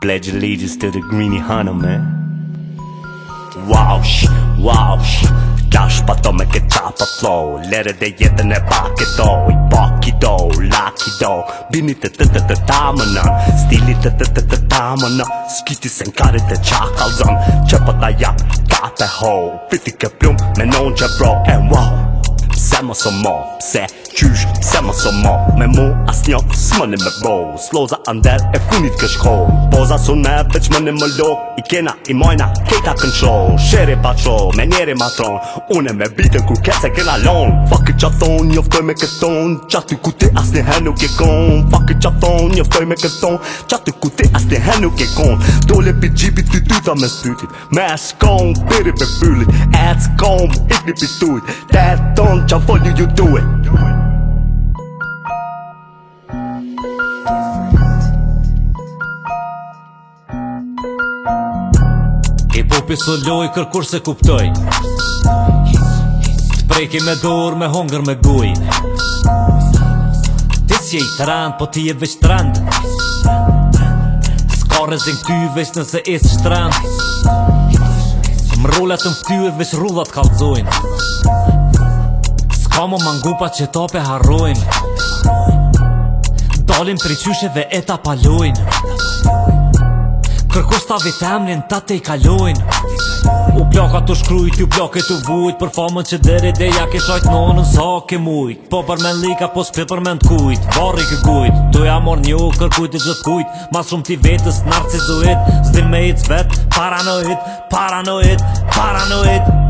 Pledge allegiance to the greenie hunter, man. Walsh, walsh, dash pato me ke chapa flow Lere dhe jetën e pak e do, i pak i do, lak i do Bini të të të të tamë nën, stili të të të të tamë nën Skiti se nkari të qakal zën, që po ta jap kape ho Piti ke plum, me non që bro, And wow Pse mos o mo, pse qysh, pse mos o mo Me mu as një smëni me bro Sloza ndër e funit kë shko Poza su në veç mëni e lo I kena, i mojna, kejta kën qo Sheri pa qo, me njeri ma tron Une me bitën ku kese kena lon Fakë që thon, një vdoj me këton Qatë ku ti asni her nuk e kon Fakë që thon, një vdoj me këton Qatë ku ti asni her nuk e kon Dole pi gjipit ty dyta me stytit Me e skon, piri pe fyllit E e skon, ikni pi tujt Te e ton, qa fol ju duhet po piso loj kërkur se kuptoj Të preki me dorë, me hongër, me guj Ti si e i trand, po ti e veç trand Ska rezin ty veç nëse e si shtrand Më rullat të mftyu e veç rullat kalzojnë Ska më mangupa që tope harrojnë Dalin për i qyshe dhe eta palojnë Kërkostave të emrin ta të i kalojnë U blokat të shkrujt, u bloket të vujt Për famën që dere dhe ja ke shajt në në sa ke mujt Po për men lika, po s'pe për men t'kujt Varri kë gujt, do ja mor një kërkujt i gjithë kujt Ma shumë ti vetës narcizuit Zdi me i cvet, paranoid, paranoid, paranoid.